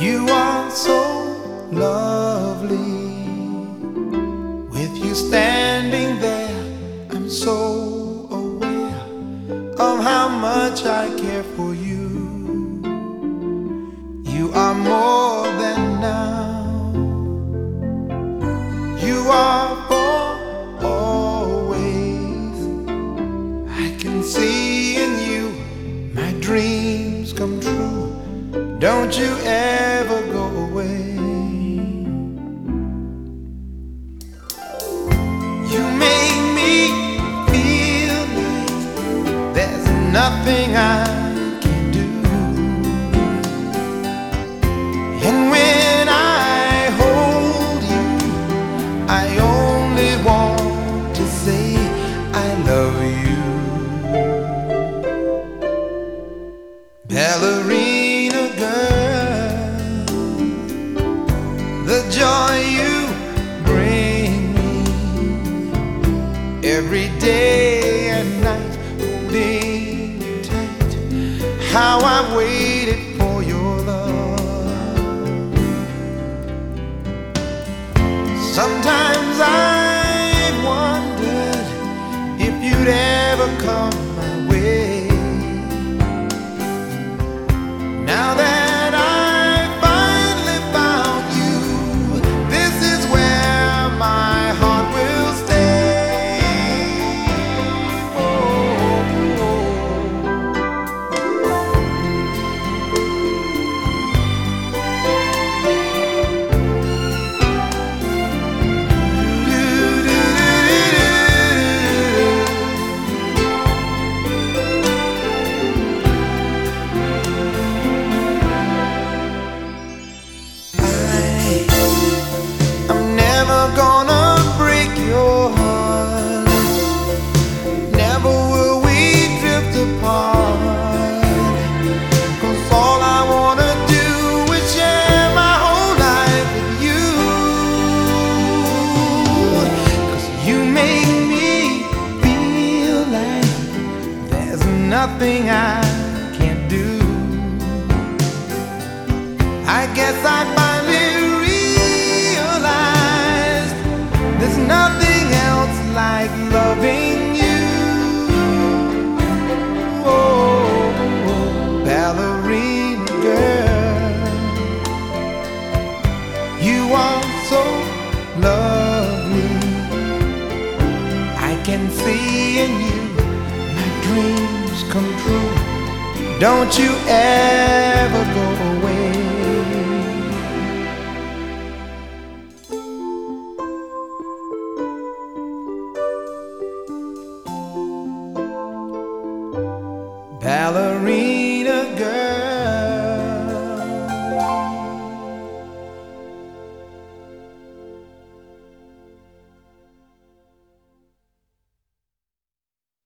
You are so lovely. With you standing there, I'm so aware of how much I care for you. You are more than now. You are for always. I can see in you my dreams come true. Don't you ever nothing I can do. And when I hold you, I only want to say I love you. Ballerina girl, the joy you bring me every day and night, holding. How I've waited nothing I can't do. I guess I finally realized there's nothing else like loving you. Oh, ballerina girl, you are so lovely. I can see in you my dreams dreams come true. Don't you ever go away. Ballerina